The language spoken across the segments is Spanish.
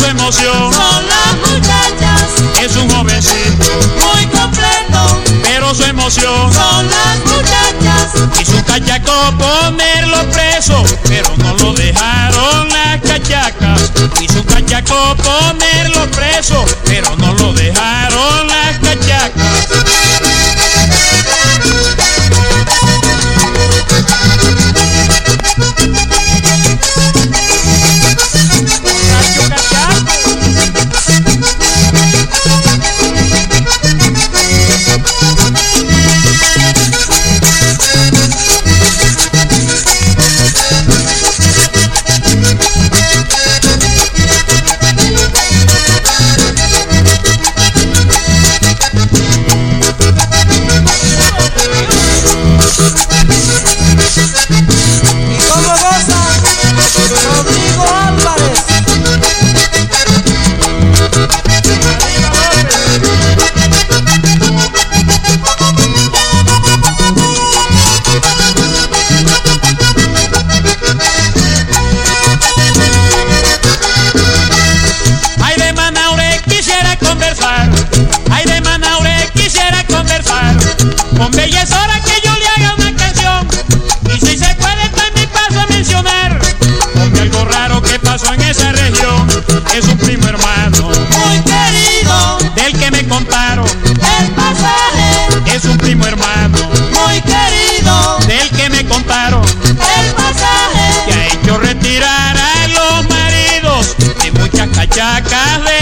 emoción. Son las muchachas, Es un jovencito, muy completo. pero su emoción. Son las muchachas, Y su cachaco ponerlo preso, pero no lo dejaron las cachacas. Y su cachaco ponerlo preso, pero no es un primo hermano, muy querido. del que me contaron, El pasaje, es un primo hermano, muy querido. del que me contaron, El pasaje, que ha hecho retirar a los maridos de muchas cachacas de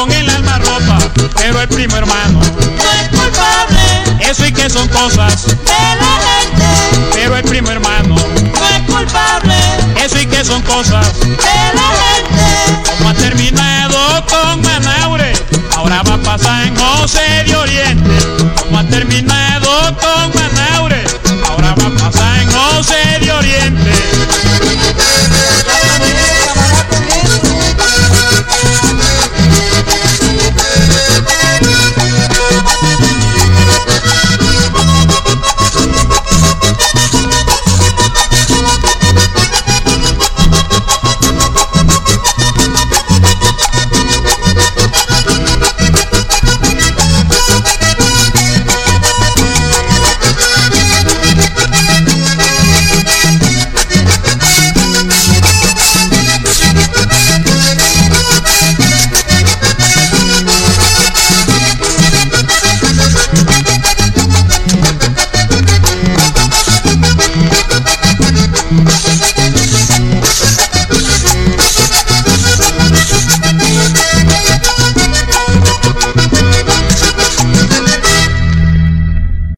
con el alma rota, pero el primo hermano, no es culpable. Eso y que son cosas de